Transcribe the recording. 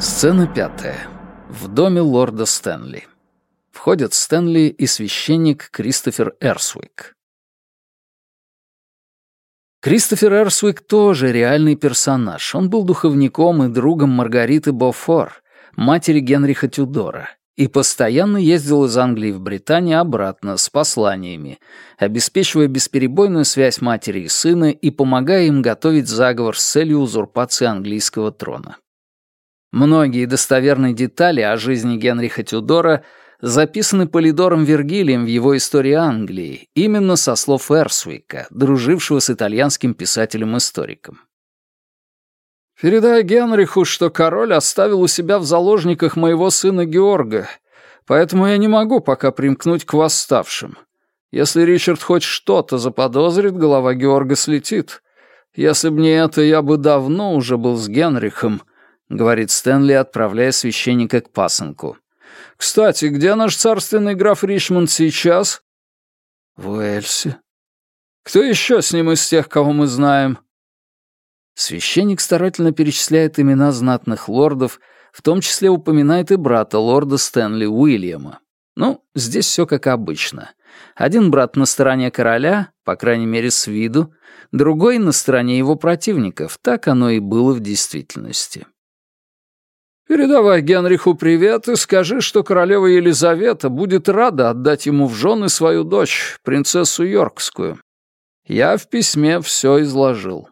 Сцена пятая. В доме лорда Стэнли. Входят Стэнли и священник Кристофер Эрсуик. Кристофер Эрсуик тоже реальный персонаж. Он был духовником и другом Маргариты Бофор, матери Генриха Тюдора, и постоянно ездил из Англии в Британию обратно с посланиями, обеспечивая бесперебойную связь матери и сына и помогая им готовить заговор с целью узурпации английского трона. Многие достоверные детали о жизни Генриха Тюдора записаны Полидором Вергилием в его «Истории Англии», именно со слов Эрсуика, дружившего с итальянским писателем-историком. «Передай Генриху, что король оставил у себя в заложниках моего сына Георга, поэтому я не могу пока примкнуть к восставшим. Если Ричард хоть что-то заподозрит, голова Георга слетит. Если б не это, я бы давно уже был с Генрихом, — говорит Стэнли, отправляя священника к пасынку. «Кстати, где наш царственный граф Ричмонд сейчас?» «В Уэльсе». «Кто еще с ним из тех, кого мы знаем?» Священник старательно перечисляет имена знатных лордов, в том числе упоминает и брата лорда Стэнли Уильяма. Ну, здесь все как обычно. Один брат на стороне короля, по крайней мере с виду, другой на стороне его противников, так оно и было в действительности. Передавай Генриху привет и скажи, что королева Елизавета будет рада отдать ему в жены свою дочь, принцессу Йоркскую. Я в письме все изложил.